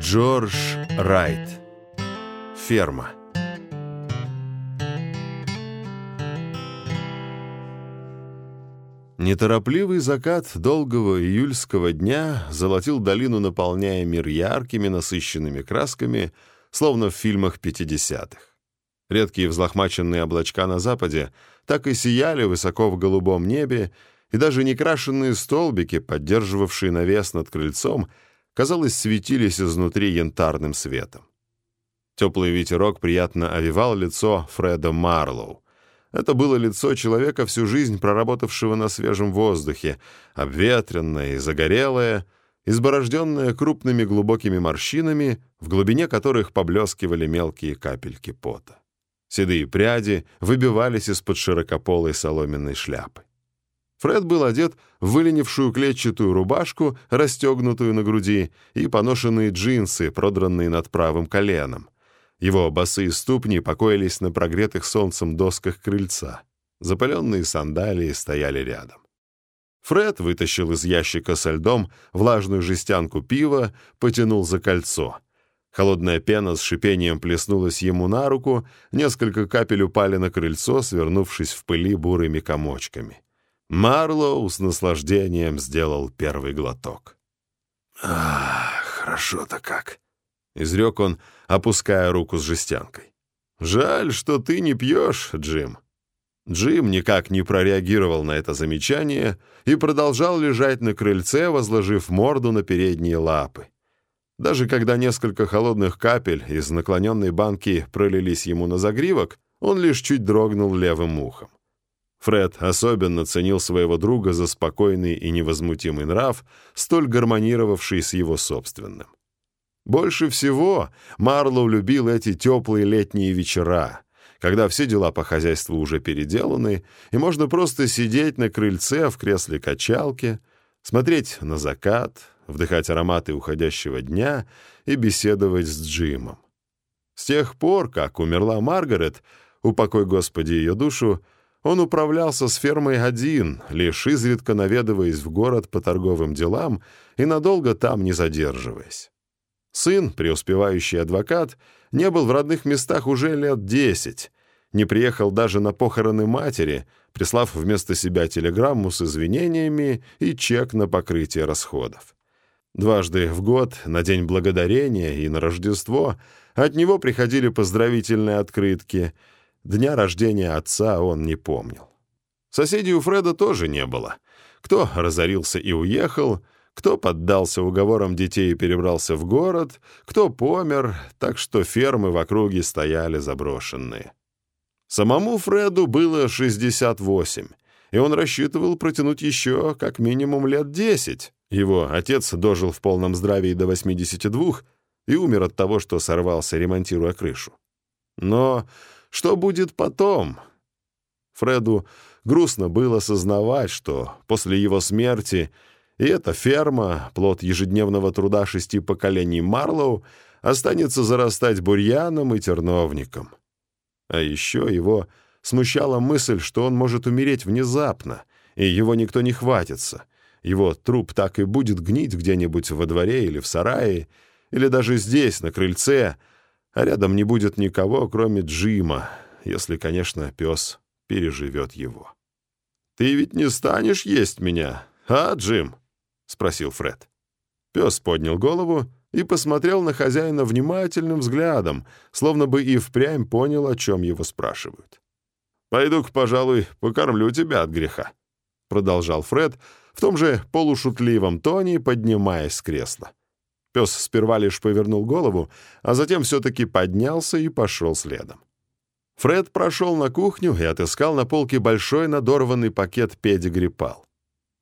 Джордж Райт. Ферма. Неторопливый закат долгого июльского дня золотил долину, наполняя мир яркими насыщенными красками, словно в фильмах 50-х. Редкие взлохмаченные облачка на западе так и сияли высоко в голубом небе, и даже некрашенные столбики, поддерживавшие навес над крыльцом, казалось, светились изнутри янтарным светом. Теплый ветерок приятно овивал лицо Фреда Марлоу. Это было лицо человека, всю жизнь проработавшего на свежем воздухе, обветренное и загорелое, изборожденное крупными глубокими морщинами, в глубине которых поблескивали мелкие капельки пота. Седые пряди выбивались из-под широкополой соломенной шляпы. Фред был одет в выленившую клетчатую рубашку, расстегнутую на груди, и поношенные джинсы, продранные над правым коленом. Его босые ступни покоились на прогретых солнцем досках крыльца. Запаленные сандалии стояли рядом. Фред вытащил из ящика со льдом влажную жестянку пива, потянул за кольцо. Холодная пена с шипением плеснулась ему на руку, несколько капель упали на крыльцо, свернувшись в пыли бурыми комочками. Марлоу с наслаждением сделал первый глоток. «Ах, хорошо-то как!» — изрек он, опуская руку с жестянкой. «Жаль, что ты не пьешь, Джим». Джим никак не прореагировал на это замечание и продолжал лежать на крыльце, возложив морду на передние лапы. Даже когда несколько холодных капель из наклоненной банки пролились ему на загривок, он лишь чуть дрогнул левым ухом. Фред особенно ценил своего друга за спокойный и невозмутимый нрав, столь гармонировавший с его собственным. Больше всего Марлоу любил эти теплые летние вечера, когда все дела по хозяйству уже переделаны, и можно просто сидеть на крыльце в кресле качалки, смотреть на закат, вдыхать ароматы уходящего дня и беседовать с Джимом. С тех пор, как умерла Маргарет, упокой Господи ее душу, он управлялся с фермой один, лишь изредка наведываясь в город по торговым делам и надолго там не задерживаясь. Сын, преуспевающий адвокат, не был в родных местах уже лет десять, не приехал даже на похороны матери, прислав вместо себя телеграмму с извинениями и чек на покрытие расходов. Дважды в год, на День Благодарения и на Рождество, от него приходили поздравительные открытки. Дня рождения отца он не помнил. Соседей у Фреда тоже не было. Кто разорился и уехал — кто поддался уговорам детей и перебрался в город, кто помер, так что фермы в округе стояли заброшенные. Самому Фреду было 68, и он рассчитывал протянуть еще как минимум лет 10. Его отец дожил в полном здравии до 82 и умер от того, что сорвался, ремонтируя крышу. Но что будет потом? Фреду грустно было сознавать, что после его смерти и эта ферма, плод ежедневного труда шести поколений Марлоу, останется зарастать бурьяном и терновником. А еще его смущала мысль, что он может умереть внезапно, и его никто не хватится. Его труп так и будет гнить где-нибудь во дворе или в сарае, или даже здесь, на крыльце, а рядом не будет никого, кроме Джима, если, конечно, пес переживет его. «Ты ведь не станешь есть меня, а, Джим?» — спросил Фред. Пес поднял голову и посмотрел на хозяина внимательным взглядом, словно бы и впрямь понял, о чем его спрашивают. «Пойду-ка, пожалуй, покормлю тебя от греха», — продолжал Фред в том же полушутливом тоне, поднимаясь с кресла. Пес сперва лишь повернул голову, а затем все-таки поднялся и пошел следом. Фред прошел на кухню и отыскал на полке большой надорванный пакет педигрипал.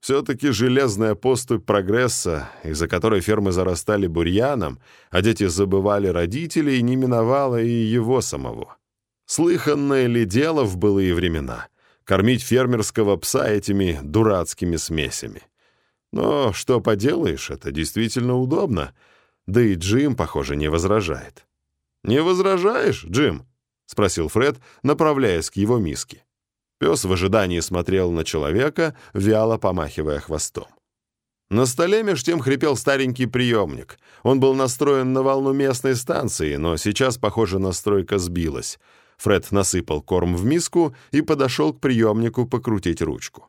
Все-таки железная поступь прогресса, из-за которой фермы зарастали бурьяном, а дети забывали родителей, не миновала и его самого. Слыханное ли дело в былые времена — кормить фермерского пса этими дурацкими смесями? Но что поделаешь, это действительно удобно. Да и Джим, похоже, не возражает. «Не возражаешь, Джим?» — спросил Фред, направляясь к его миске. Пес в ожидании смотрел на человека, вяло помахивая хвостом. На столе меж тем хрипел старенький приемник. Он был настроен на волну местной станции, но сейчас, похоже, настройка сбилась. Фред насыпал корм в миску и подошел к приемнику покрутить ручку.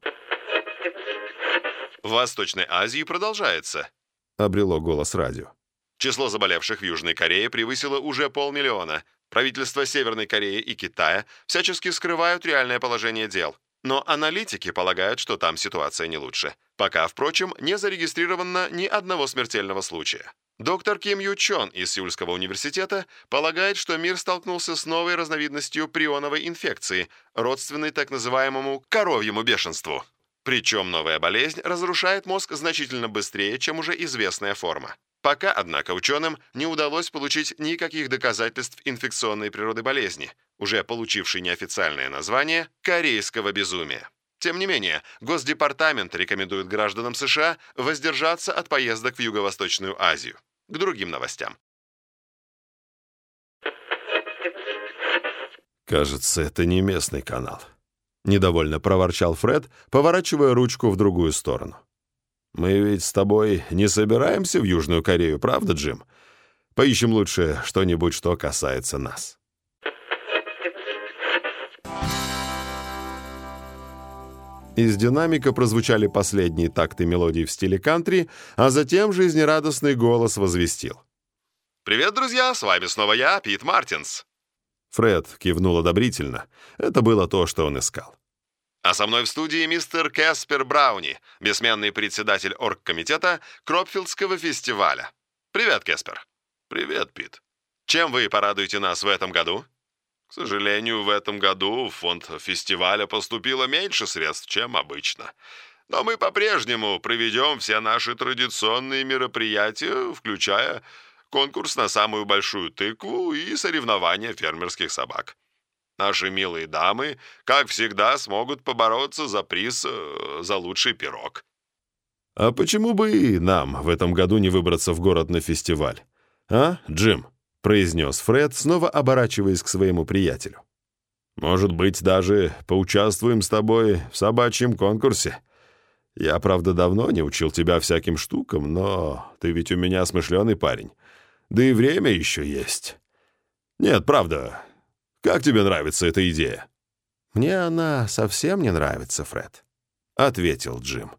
В Восточной Азии продолжается, — обрело голос радио. Число заболевших в Южной Корее превысило уже полмиллиона. Правительства Северной Кореи и Китая всячески скрывают реальное положение дел. Но аналитики полагают, что там ситуация не лучше. Пока, впрочем, не зарегистрировано ни одного смертельного случая. Доктор Ким Ю Чон из Сеульского университета полагает, что мир столкнулся с новой разновидностью прионовой инфекции, родственной так называемому коровьему бешенству. Причем новая болезнь разрушает мозг значительно быстрее, чем уже известная форма. Пока, однако, ученым не удалось получить никаких доказательств инфекционной природы болезни, уже получившей неофициальное название корейского безумия. Тем не менее, Госдепартамент рекомендует гражданам США воздержаться от поездок в Юго-Восточную Азию. К другим новостям. «Кажется, это не местный канал», — недовольно проворчал Фред, поворачивая ручку в другую сторону. Мы ведь с тобой не собираемся в Южную Корею, правда, Джим? Поищем лучше что-нибудь, что касается нас. Из динамика прозвучали последние такты мелодий в стиле кантри, а затем жизнерадостный голос возвестил. «Привет, друзья! С вами снова я, Пит Мартинс!» Фред кивнул одобрительно. Это было то, что он искал. А со мной в студии мистер Каспер Брауни, бессменный председатель оргкомитета Кропфилдского фестиваля. Привет, Каспер. Привет, Пит. Чем вы порадуете нас в этом году? К сожалению, в этом году в фонд фестиваля поступило меньше средств, чем обычно. Но мы по-прежнему проведем все наши традиционные мероприятия, включая конкурс на самую большую тыкву и соревнования фермерских собак. Наши милые дамы, как всегда, смогут побороться за приз э, за лучший пирог. А почему бы и нам в этом году не выбраться в город на фестиваль? А, Джим? произнес Фред, снова оборачиваясь к своему приятелю. «Может быть, даже поучаствуем с тобой в собачьем конкурсе. Я, правда, давно не учил тебя всяким штукам, но ты ведь у меня смышленый парень. Да и время еще есть. Нет, правда, как тебе нравится эта идея?» «Мне она совсем не нравится, Фред», — ответил Джим.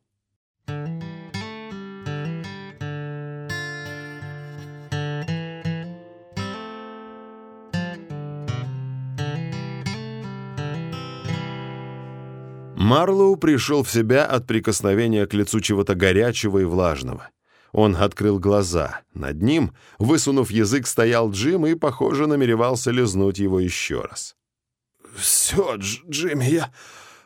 Марлоу пришел в себя от прикосновения к лицу чего-то горячего и влажного. Он открыл глаза. Над ним, высунув язык, стоял Джим и, похоже, намеревался лизнуть его еще раз. «Все, Дж Джимми, я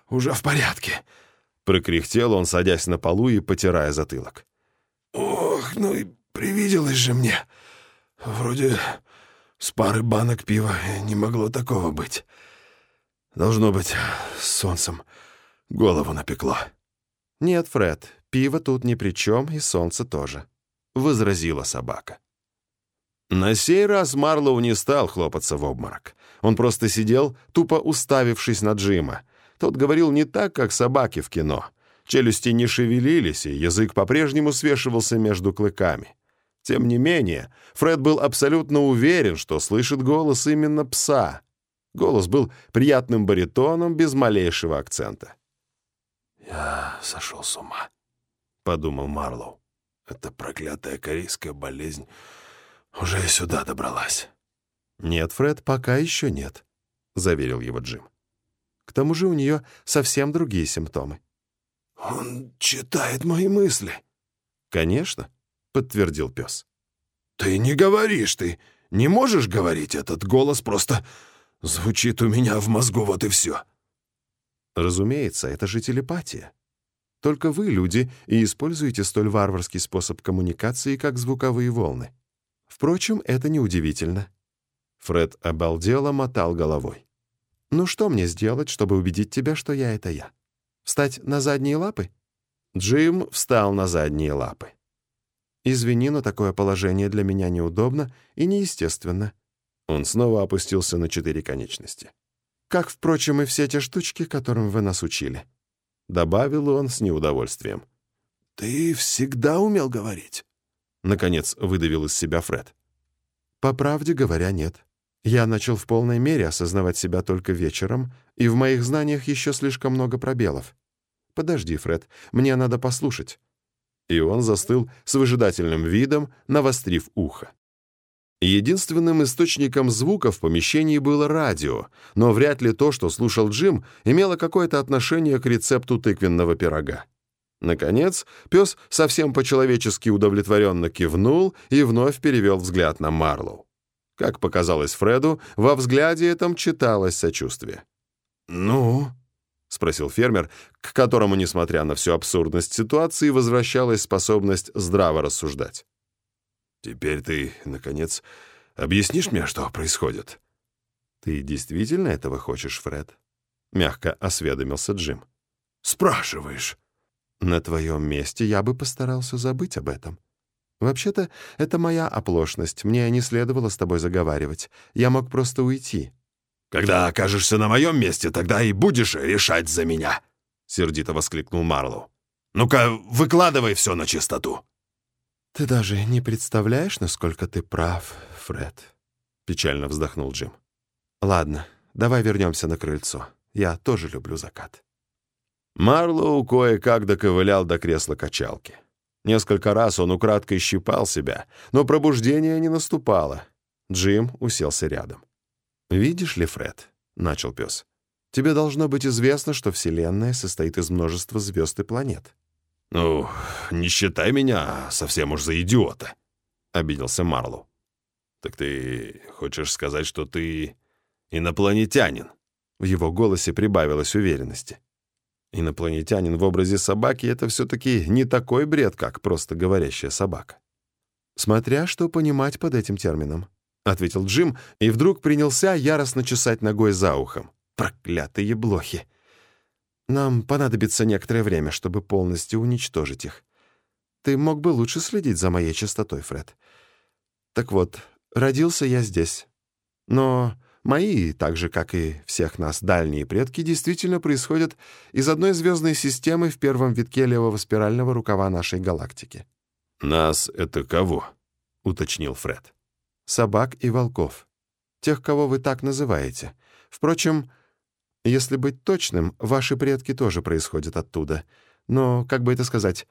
уже в порядке», — прокряхтел он, садясь на полу и потирая затылок. «Ох, ну и привиделось же мне. Вроде с пары банок пива не могло такого быть. Должно быть, с солнцем голову напекло». «Нет, Фред, пиво тут ни при чем, и солнце тоже», — возразила собака. На сей раз Марлоу не стал хлопаться в обморок. Он просто сидел, тупо уставившись на Джима. Тот говорил не так, как собаки в кино. Челюсти не шевелились, и язык по-прежнему свешивался между клыками. Тем не менее, Фред был абсолютно уверен, что слышит голос именно пса. Голос был приятным баритоном без малейшего акцента. «Я сошел с ума», — подумал Марлоу. «Эта проклятая корейская болезнь уже и сюда добралась». «Нет, Фред, пока еще нет», — заверил его Джим. «К тому же у нее совсем другие симптомы». «Он читает мои мысли». «Конечно», — подтвердил пес. «Ты не говоришь, ты не можешь говорить, этот голос просто звучит у меня в мозгу, вот и все». Разумеется, это же телепатия. Только вы, люди, и используете столь варварский способ коммуникации, как звуковые волны. Впрочем, это неудивительно. Фред обалдело мотал головой. «Ну что мне сделать, чтобы убедить тебя, что я — это я? Встать на задние лапы?» Джим встал на задние лапы. «Извини, но такое положение для меня неудобно и неестественно». Он снова опустился на четыре конечности. Как, впрочем, и все те штучки, которым вы нас учили», — добавил он с неудовольствием. «Ты всегда умел говорить?» — наконец выдавил из себя Фред. «По правде говоря, нет. Я начал в полной мере осознавать себя только вечером, и в моих знаниях еще слишком много пробелов. Подожди, Фред, мне надо послушать». И он застыл с выжидательным видом, навострив ухо. Единственным источником звука в помещении было радио, но вряд ли то, что слушал Джим, имело какое-то отношение к рецепту тыквенного пирога. Наконец, пес совсем по-человечески удовлетворенно кивнул и вновь перевел взгляд на Марлоу. Как показалось Фреду, во взгляде этом читалось сочувствие. «Ну?» — спросил фермер, к которому, несмотря на всю абсурдность ситуации, возвращалась способность здраво рассуждать. «Теперь ты, наконец, объяснишь мне, что происходит?» «Ты действительно этого хочешь, Фред?» — мягко осведомился Джим. «Спрашиваешь?» На твоем месте я бы постарался забыть об этом. Вообще-то, это моя оплошность, мне не следовало с тобой заговаривать. Я мог просто уйти». «Когда окажешься на моем месте, тогда и будешь решать за меня», — сердито воскликнул Марлоу. «Ну-ка, выкладывай все на чистоту». «Ты даже не представляешь, насколько ты прав, Фред», — печально вздохнул Джим. «Ладно, давай вернемся на крыльцо. Я тоже люблю закат». Марлоу кое-как доковылял до кресла качалки. Несколько раз он украдкой щипал себя, но пробуждение не наступало. Джим уселся рядом. «Видишь ли, Фред», — начал пес, — «тебе должно быть известно, что Вселенная состоит из множества звезд и планет». «Ну, не считай меня совсем уж за идиота», — обиделся Марлоу. «Так ты хочешь сказать, что ты инопланетянин?» В его голосе прибавилось уверенности. Инопланетянин в образе собаки — это все-таки не такой бред, как просто говорящая собака. «Смотря что понимать под этим термином», — ответил Джим и вдруг принялся яростно чесать ногой за ухом. «Проклятые блохи! Нам понадобится некоторое время, чтобы полностью уничтожить их. Ты мог бы лучше следить за моей чистотой, Фред. Так вот, родился я здесь. Но Мои, так же, как и всех нас дальние предки, действительно происходят из одной звездной системы в первом витке левого спирального рукава нашей галактики. «Нас — это кого?» — уточнил Фред. «Собак и волков. Тех, кого вы так называете. Впрочем, если быть точным, ваши предки тоже происходят оттуда. Но, как бы это сказать,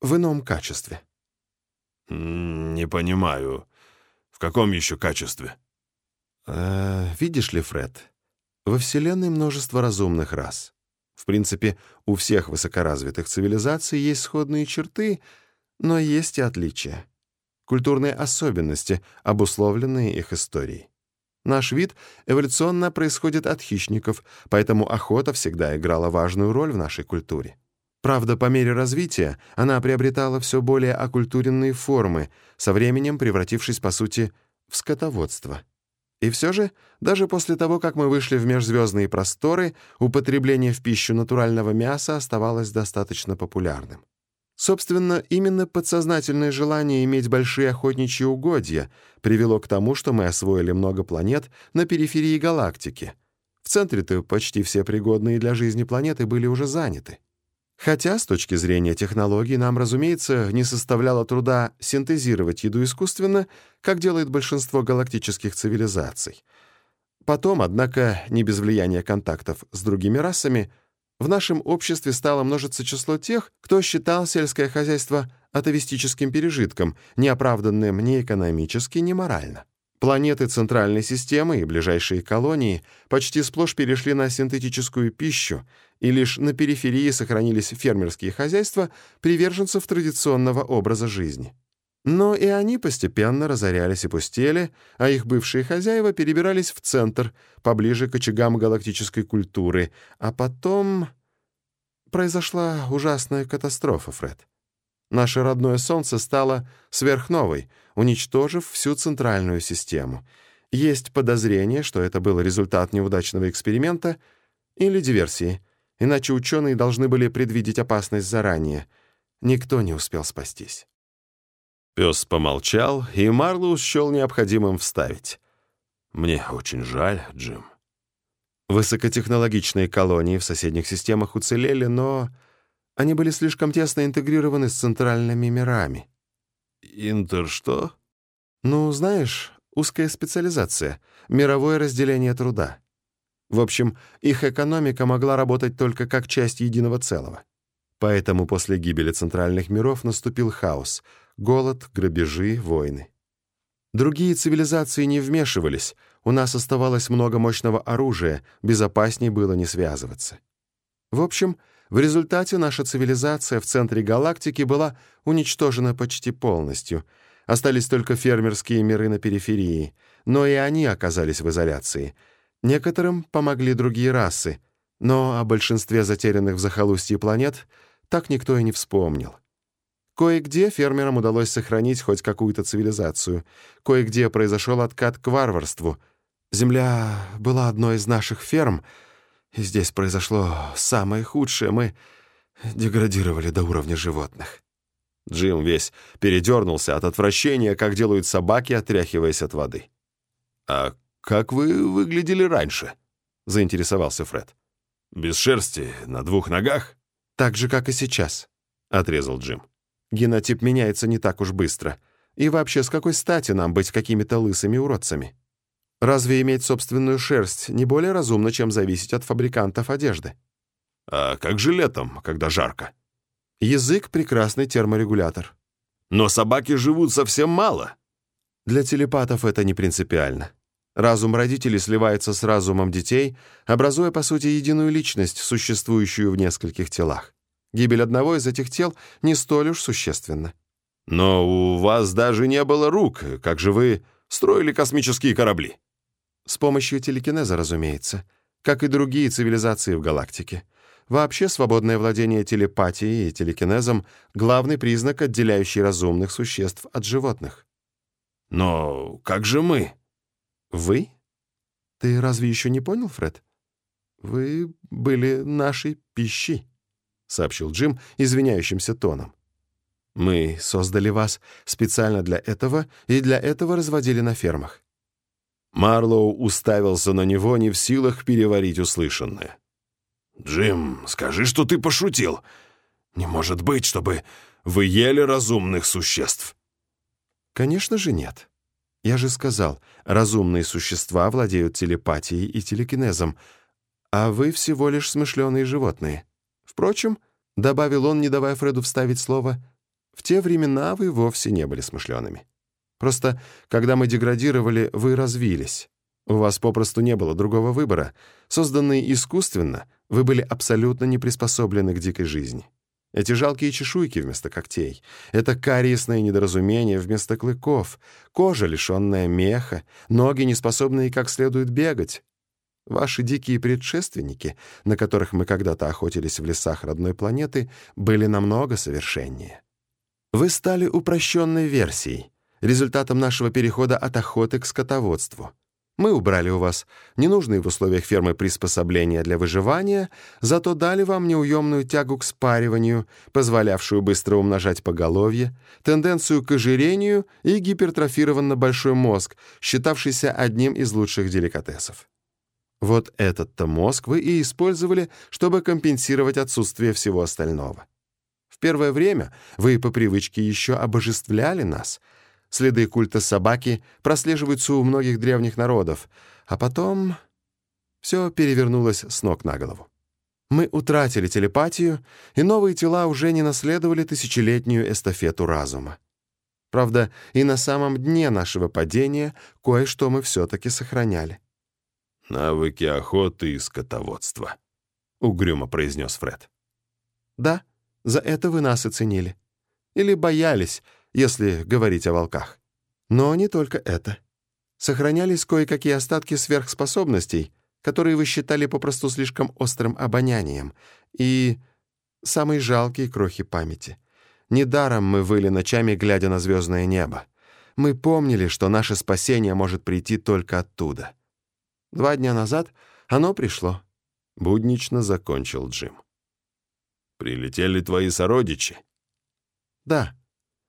в ином качестве». «Не понимаю. В каком еще качестве?» Э, видишь ли, Фред, во Вселенной множество разумных рас. В принципе, у всех высокоразвитых цивилизаций есть сходные черты, но есть и отличия. Культурные особенности, обусловленные их историей. Наш вид эволюционно происходит от хищников, поэтому охота всегда играла важную роль в нашей культуре. Правда, по мере развития она приобретала все более окультуренные формы, со временем превратившись, по сути, в скотоводство. И все же, даже после того, как мы вышли в межзвездные просторы, употребление в пищу натурального мяса оставалось достаточно популярным. Собственно, именно подсознательное желание иметь большие охотничьи угодья привело к тому, что мы освоили много планет на периферии галактики. В центре-то почти все пригодные для жизни планеты были уже заняты. Хотя, с точки зрения технологий, нам, разумеется, не составляло труда синтезировать еду искусственно, как делает большинство галактических цивилизаций. Потом, однако, не без влияния контактов с другими расами, в нашем обществе стало множиться число тех, кто считал сельское хозяйство атовистическим пережитком, неоправданным ни экономически, ни морально. Планеты Центральной системы и ближайшие колонии почти сплошь перешли на синтетическую пищу, и лишь на периферии сохранились фермерские хозяйства приверженцев традиционного образа жизни. Но и они постепенно разорялись и пустели, а их бывшие хозяева перебирались в центр, поближе к очагам галактической культуры, а потом произошла ужасная катастрофа, Фред. Наше родное Солнце стало сверхновой, уничтожив всю центральную систему. Есть подозрение, что это был результат неудачного эксперимента или диверсии, иначе ученые должны были предвидеть опасность заранее. Никто не успел спастись. Пес помолчал, и Марлоу счел необходимым вставить. «Мне очень жаль, Джим». Высокотехнологичные колонии в соседних системах уцелели, но Они были слишком тесно интегрированы с центральными мирами. Интер что? Ну, знаешь, узкая специализация, мировое разделение труда. В общем, их экономика могла работать только как часть единого целого. Поэтому после гибели центральных миров наступил хаос — голод, грабежи, войны. Другие цивилизации не вмешивались, у нас оставалось много мощного оружия, безопасней было не связываться. В общем, в результате наша цивилизация в центре галактики была уничтожена почти полностью. Остались только фермерские миры на периферии, но и они оказались в изоляции. Некоторым помогли другие расы, но о большинстве затерянных в захолустье планет так никто и не вспомнил. Кое-где фермерам удалось сохранить хоть какую-то цивилизацию, кое-где произошел откат к варварству. Земля была одной из наших ферм, и здесь произошло самое худшее. Мы деградировали до уровня животных. Джим весь передернулся от отвращения, как делают собаки, отряхиваясь от воды. «А как вы выглядели раньше?» — заинтересовался Фред. «Без шерсти, на двух ногах?» «Так же, как и сейчас», — отрезал Джим. Генотип меняется не так уж быстро. И вообще, с какой стати нам быть какими-то лысыми уродцами? Разве иметь собственную шерсть не более разумно, чем зависеть от фабрикантов одежды? А как же летом, когда жарко? Язык — прекрасный терморегулятор. Но собаки живут совсем мало. Для телепатов это не принципиально. Разум родителей сливается с разумом детей, образуя, по сути, единую личность, существующую в нескольких телах. Гибель одного из этих тел не столь уж существенна. «Но у вас даже не было рук. Как же вы строили космические корабли?» С помощью телекинеза, разумеется, как и другие цивилизации в галактике. Вообще, свободное владение телепатией и телекинезом — главный признак, отделяющий разумных существ от животных. «Но как же мы?» «Вы? Ты разве еще не понял, Фред? Вы были нашей пищей». — сообщил Джим извиняющимся тоном. «Мы создали вас специально для этого и для этого разводили на фермах». Марлоу уставился на него, не в силах переварить услышанное. «Джим, скажи, что ты пошутил. Не может быть, чтобы вы ели разумных существ». «Конечно же нет. Я же сказал, разумные существа владеют телепатией и телекинезом, а вы всего лишь смышленые животные». Впрочем, — добавил он, не давая Фреду вставить слово, — в те времена вы вовсе не были смышленными. Просто, когда мы деградировали, вы развились. У вас попросту не было другого выбора. Созданные искусственно, вы были абсолютно не приспособлены к дикой жизни. Эти жалкие чешуйки вместо когтей, это кариесное недоразумение вместо клыков, кожа, лишенная меха, ноги, не способные как следует бегать, Ваши дикие предшественники, на которых мы когда-то охотились в лесах родной планеты, были намного совершеннее. Вы стали упрощенной версией, результатом нашего перехода от охоты к скотоводству. Мы убрали у вас ненужные в условиях фермы приспособления для выживания, зато дали вам неуемную тягу к спариванию, позволявшую быстро умножать поголовье, тенденцию к ожирению и гипертрофированно большой мозг, считавшийся одним из лучших деликатесов. Вот этот-то мозг вы и использовали, чтобы компенсировать отсутствие всего остального. В первое время вы по привычке еще обожествляли нас. Следы культа собаки прослеживаются у многих древних народов, а потом все перевернулось с ног на голову. Мы утратили телепатию, и новые тела уже не наследовали тысячелетнюю эстафету разума. Правда, и на самом дне нашего падения кое-что мы все-таки сохраняли. «Навыки охоты и скотоводства», — угрюмо произнес Фред. «Да, за это вы нас оценили. Или боялись, если говорить о волках. Но не только это. Сохранялись кое-какие остатки сверхспособностей, которые вы считали попросту слишком острым обонянием, и самые жалкие крохи памяти. Недаром мы выли ночами, глядя на звездное небо. Мы помнили, что наше спасение может прийти только оттуда. Два дня назад оно пришло. Буднично закончил Джим. «Прилетели твои сородичи?» «Да.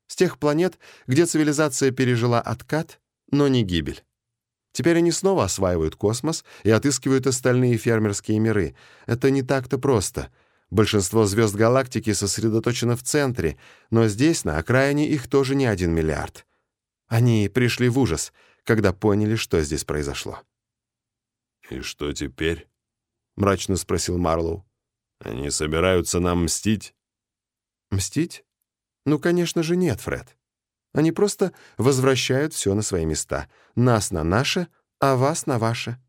С тех планет, где цивилизация пережила откат, но не гибель. Теперь они снова осваивают космос и отыскивают остальные фермерские миры. Это не так-то просто. Большинство звезд галактики сосредоточено в центре, но здесь, на окраине, их тоже не один миллиард. Они пришли в ужас, когда поняли, что здесь произошло. «И что теперь?» — мрачно спросил Марлоу. «Они собираются нам мстить?» «Мстить? Ну, конечно же, нет, Фред. Они просто возвращают все на свои места. Нас на наше, а вас на ваше».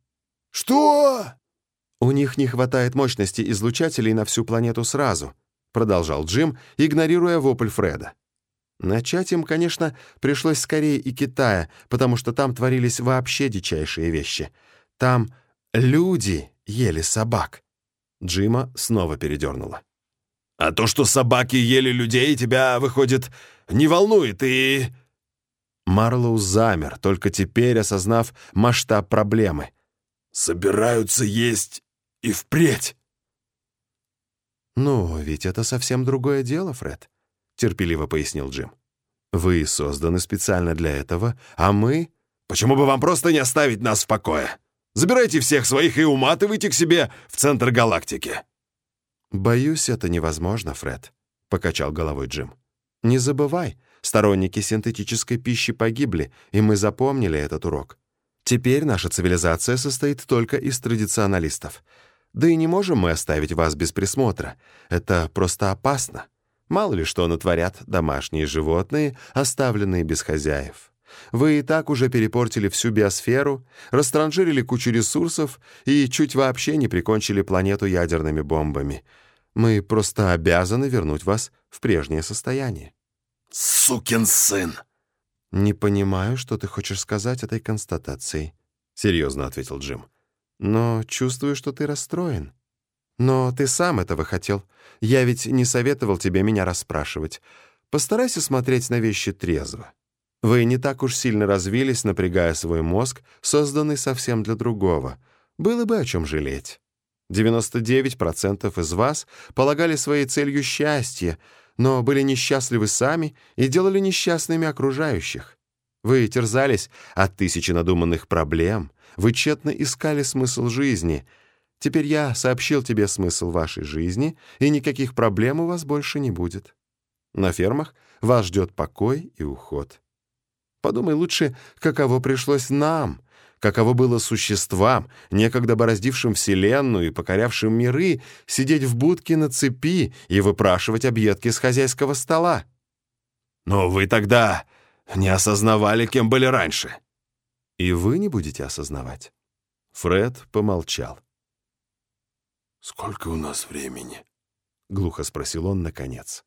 «Что?» «У них не хватает мощности излучателей на всю планету сразу», продолжал Джим, игнорируя вопль Фреда. Начать им, конечно, пришлось скорее и Китая, потому что там творились вообще дичайшие вещи. Там люди ели собак. Джима снова передернуло. «А то, что собаки ели людей, тебя, выходит, не волнует и...» Марлоу замер, только теперь осознав масштаб проблемы. «Собираются есть и впредь!» «Ну, ведь это совсем другое дело, Фред», — терпеливо пояснил Джим. «Вы созданы специально для этого, а мы...» «Почему бы вам просто не оставить нас в покое? Забирайте всех своих и уматывайте к себе в центр галактики!» «Боюсь, это невозможно, Фред», — покачал головой Джим. «Не забывай, сторонники синтетической пищи погибли, и мы запомнили этот урок. Теперь наша цивилизация состоит только из традиционалистов. Да и не можем мы оставить вас без присмотра. Это просто опасно. Мало ли что натворят домашние животные, оставленные без хозяев. Вы и так уже перепортили всю биосферу, растранжирили кучу ресурсов и чуть вообще не прикончили планету ядерными бомбами. Мы просто обязаны вернуть вас в прежнее состояние. «Сукин сын!» «Не понимаю, что ты хочешь сказать этой констатацией», — серьезно ответил Джим. «Но чувствую, что ты расстроен. Но ты сам этого хотел. Я ведь не советовал тебе меня расспрашивать. Постарайся смотреть на вещи трезво. Вы не так уж сильно развились, напрягая свой мозг, созданный совсем для другого. Было бы о чем жалеть. 99% из вас полагали своей целью счастье, но были несчастливы сами и делали несчастными окружающих. Вы терзались от тысячи надуманных проблем, вы тщетно искали смысл жизни. Теперь я сообщил тебе смысл вашей жизни, и никаких проблем у вас больше не будет. На фермах вас ждет покой и уход. Подумай лучше, каково пришлось нам, каково было существам, некогда бороздившим Вселенную и покорявшим миры, сидеть в будке на цепи и выпрашивать объедки с хозяйского стола. Но вы тогда не осознавали, кем были раньше. И вы не будете осознавать. Фред помолчал. «Сколько у нас времени?» — глухо спросил он наконец.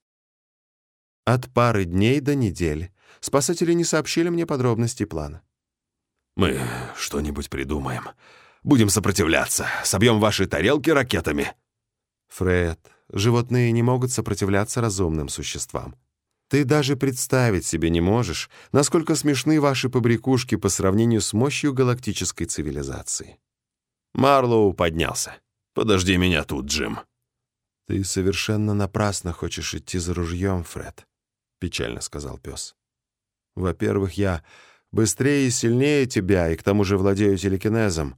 «От пары дней до недели. Спасатели не сообщили мне подробностей плана». «Мы что-нибудь придумаем. Будем сопротивляться. Собьем ваши тарелки ракетами». «Фред, животные не могут сопротивляться разумным существам. Ты даже представить себе не можешь, насколько смешны ваши побрякушки по сравнению с мощью галактической цивилизации». Марлоу поднялся. «Подожди меня тут, Джим». «Ты совершенно напрасно хочешь идти за ружьем, Фред», — печально сказал пес. «Во-первых, я быстрее и сильнее тебя, и к тому же владею телекинезом.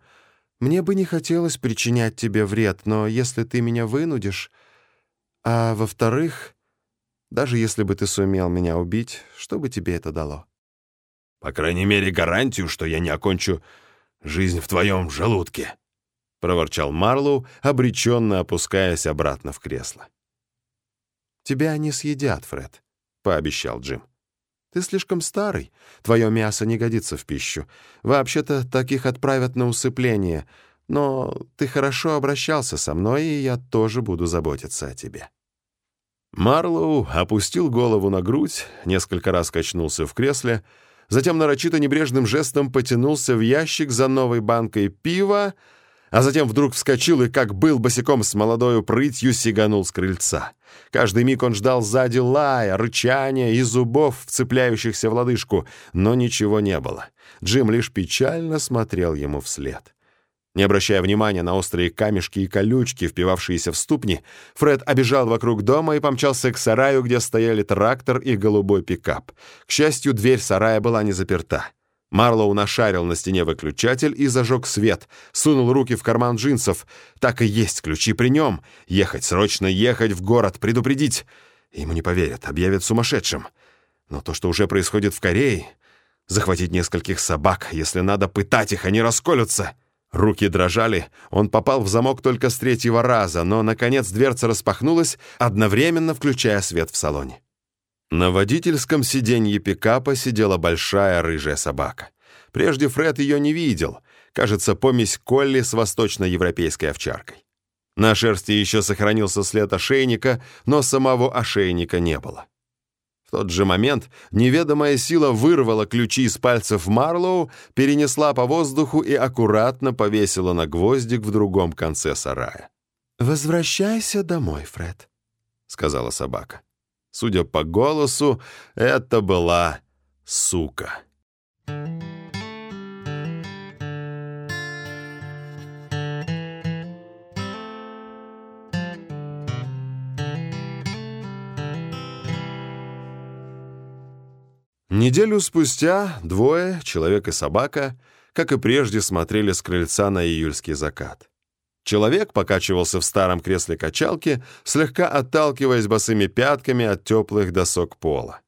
Мне бы не хотелось причинять тебе вред, но если ты меня вынудишь... А во-вторых, даже если бы ты сумел меня убить, что бы тебе это дало?» «По крайней мере, гарантию, что я не окончу жизнь в твоем желудке», — проворчал Марлоу, обреченно опускаясь обратно в кресло. «Тебя не съедят, Фред», — пообещал Джим. Ты слишком старый. Твое мясо не годится в пищу. Вообще-то таких отправят на усыпление. Но ты хорошо обращался со мной, и я тоже буду заботиться о тебе». Марлоу опустил голову на грудь, несколько раз качнулся в кресле, затем нарочито небрежным жестом потянулся в ящик за новой банкой пива, а затем вдруг вскочил и, как был босиком с молодою прытью, сиганул с крыльца. Каждый миг он ждал сзади лая, рычания и зубов, вцепляющихся в лодыжку, но ничего не было. Джим лишь печально смотрел ему вслед. Не обращая внимания на острые камешки и колючки, впивавшиеся в ступни, Фред обежал вокруг дома и помчался к сараю, где стояли трактор и голубой пикап. К счастью, дверь сарая была не заперта. Марлоу нашарил на стене выключатель и зажег свет, сунул руки в карман джинсов. Так и есть, ключи при нем. Ехать, срочно ехать в город, предупредить. Ему не поверят, объявят сумасшедшим. Но то, что уже происходит в Корее... Захватить нескольких собак, если надо пытать их, они расколются. Руки дрожали, он попал в замок только с третьего раза, но, наконец, дверца распахнулась, одновременно включая свет в салоне. На водительском сиденье пикапа сидела большая рыжая собака. Прежде Фред ее не видел. Кажется, помесь Колли с восточноевропейской овчаркой. На шерсти еще сохранился след ошейника, но самого ошейника не было. В тот же момент неведомая сила вырвала ключи из пальцев Марлоу, перенесла по воздуху и аккуратно повесила на гвоздик в другом конце сарая. «Возвращайся домой, Фред», — сказала собака. Судя по голосу, это была сука. Неделю спустя двое, человек и собака, как и прежде, смотрели с крыльца на июльский закат. Человек покачивался в старом кресле качалки, слегка отталкиваясь босыми пятками от теплых досок пола.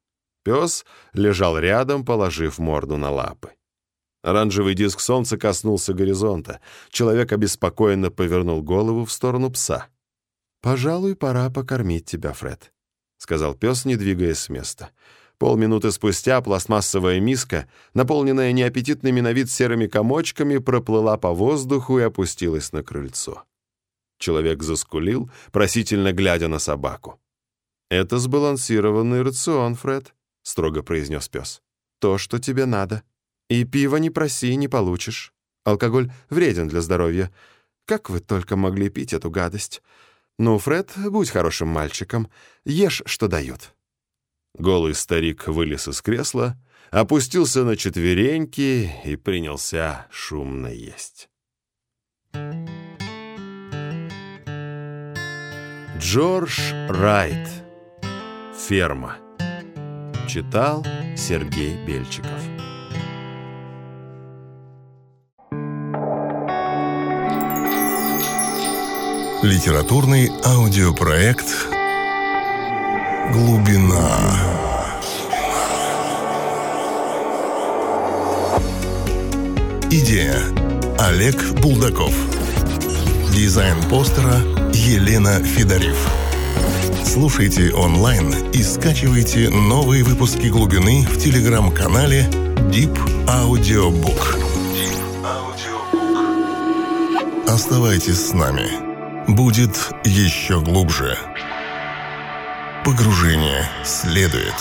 Пес лежал рядом, положив морду на лапы. Оранжевый диск солнца коснулся горизонта. Человек обеспокоенно повернул голову в сторону пса. «Пожалуй, пора покормить тебя, Фред», — сказал пес, не двигаясь с места. Полминуты спустя пластмассовая миска, наполненная неаппетитными на вид серыми комочками, проплыла по воздуху и опустилась на крыльцо. Человек заскулил, просительно глядя на собаку. «Это сбалансированный рацион, Фред», — строго произнес пес. «То, что тебе надо. И пива не проси, не получишь. Алкоголь вреден для здоровья. Как вы только могли пить эту гадость? Ну, Фред, будь хорошим мальчиком, ешь, что дают». Голый старик вылез из кресла, опустился на четвереньки и принялся шумно есть. Джордж Райт. Ферма. Читал Сергей Бельчиков. Литературный аудиопроект Глубина. Идея. Олег Булдаков. Дизайн постера Елена Федорив. Слушайте онлайн и скачивайте новые выпуски глубины в телеграм-канале Deep Audiobook. Оставайтесь с нами. Будет еще глубже. Погружение следует.